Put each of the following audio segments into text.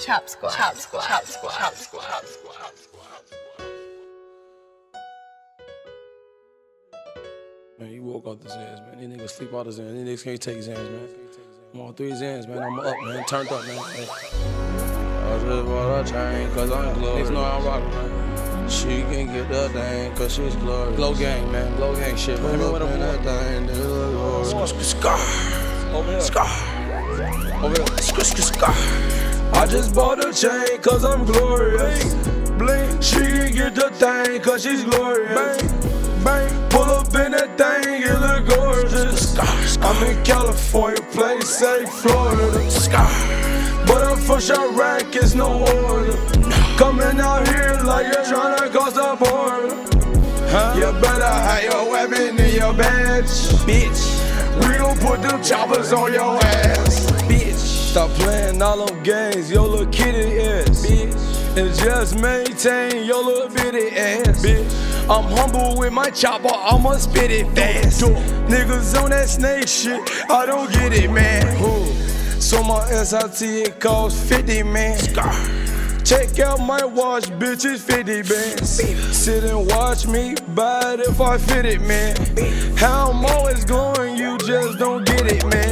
Chop squad. Chop squad. Chop squad. Chop squad. Chop squad. Man, you woke off the Zans, man. These niggas sleep out the Zans. These niggas can't take Zans, man. I'm on three Zans, man. I'm up, man. Turned up, man. Hey. I just bought a chain, cause I'm glorious. Niggas know I'm rockin', man. She can get the thing, cause she's glorious. Glow gang, man. Glow gang shit, man. Let me with that thing, dude. Scar. Over here. Scar. Over here. Scar, scar, scar. I just bought a chain, cause I'm glorious. Bling. She can get the thing, cause she's glorious. Bang. Bang. Pull up in that thing, it look gorgeous. I'm in California, play safe, Florida. But I'm from Chiraq, it's no order. Coming out here like you're trying to cross the border. You better have your weapon in your badge, bitch. We gon' put them choppers on your ass, bitch. Stop playing all them games, your little kitty ass, bitch. And just maintain your little bitty ass, bitch. I'm humble with my chopper, I'ma spit it fast. Niggas on that snake shit, I don't get it, man. So my SIT it costs 50, man. Check out my watch, bitch, it's 50 bands. Sit and watch me buy it if I fit it, man. How I'm always going, you just don't get it, man.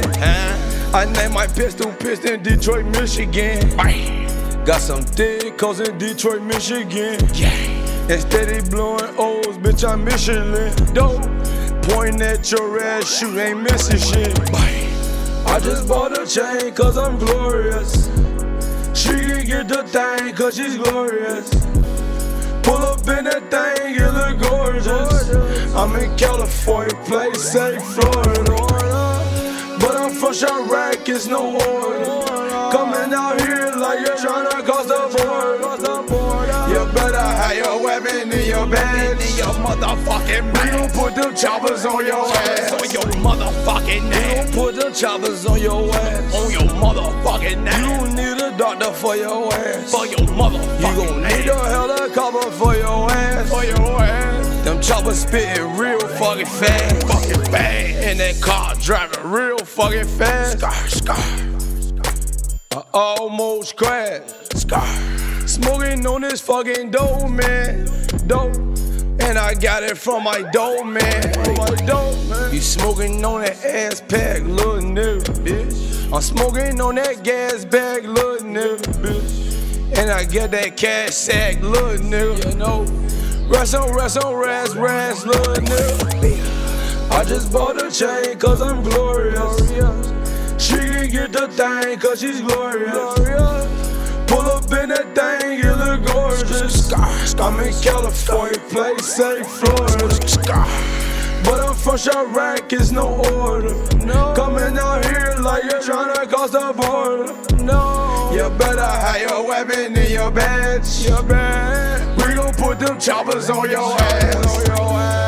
I name my pistol Piston, Detroit, Michigan. Got some thick cause in Detroit, Michigan. Yeah. And steady blowing O's, bitch, I'm Michelin. Dope. Pointing at your ass, shoot, ain't missing shit. I just bought a chain cause I'm glorious. She can get the thing cause she's glorious. Pull up in that thing, it look gorgeous. I'm in California, play safe, Florida. But I'm from Chiraq, it's no order. Coming out here like you're trying to cross the border. You better have your weapon in your bag. in your motherfucking We don't put them choppers on your ass. On your motherfucking We gon' ass. put them choppers on your ass. On your motherfucking You ass. don't need a doctor for your ass. For your motherfucking You gon' need a ass. helicopter for your ass. For your ass. Them choppers spitting real fucking fast. Fucking fast. And that car driving real fucking fast. Scar, scar, I almost crashed. scar. Smoking on this fucking dope, man. Dope. And I got it from my dope, man. From my dope, man. You smoking on that ass pack, little nigga, bitch. I'm smoking on that gas bag, little nigga, bitch. And I get that cash sack, little nigga, you know. Rest on, rest on, rest, rest, little nigga. I just bought a chain cause I'm glorious. She can get the thing cause she's glorious. Pull up in that thing, it look gorgeous. I'm in California, play safe, Florida. But I'm from Chiraq, it's no order. Coming out here like you're trying to cross the border. No. You better have your weapon in your badge. Your badge. We gon' put them choppers on your ass.